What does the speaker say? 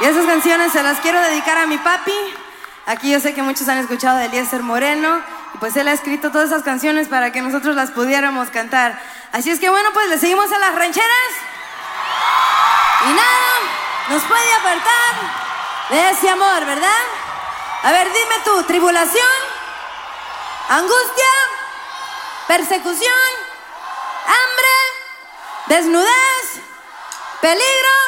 Y esas canciones se las quiero dedicar a mi papi. Aquí yo sé que muchos han escuchado de Eliezer Moreno. Y pues él ha escrito todas esas canciones para que nosotros las pudiéramos cantar. Así es que bueno, pues le seguimos a las rancheras. Y nada nos puede apartar de ese amor, ¿verdad? A ver, dime tú, tribulación, angustia, persecución, hambre, desnudez, peligro.